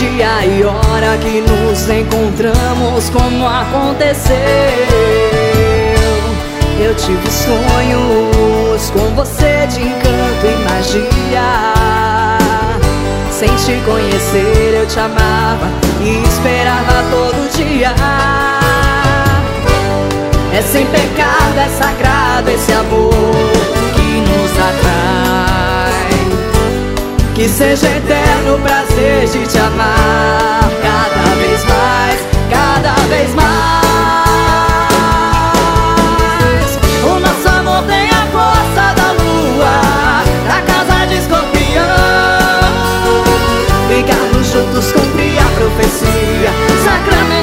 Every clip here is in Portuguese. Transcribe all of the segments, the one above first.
dia que nos encontramos, como aconteceu? Eu tive sonhos com você de encanto e magia. Sem te conhecer, eu te amava e esperava todo dia. É sem pecado, é sagrado esse amor Que seja eterno o prazer de te amar cada vez mais, cada vez mais. O nosso amor tem a força da lua, da casa de escorpião. Ficarmos juntos cumprir a profecia, sacramentando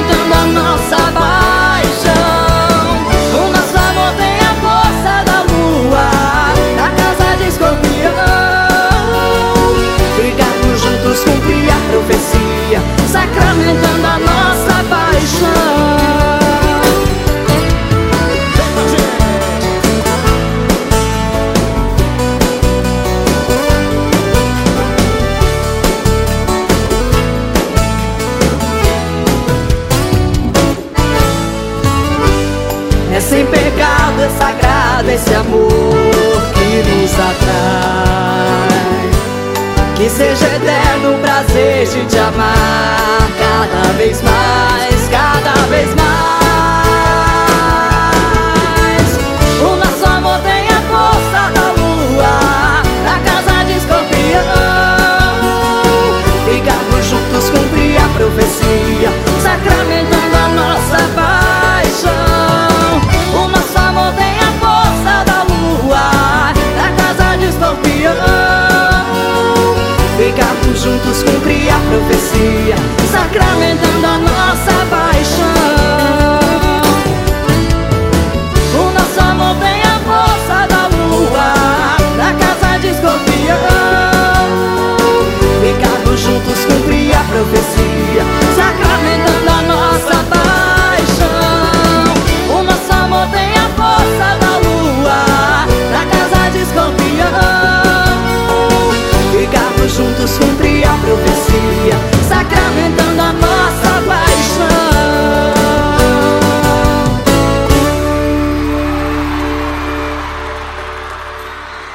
sagrado esse amor que nos atrai. Que seja eterno o prazer de te amar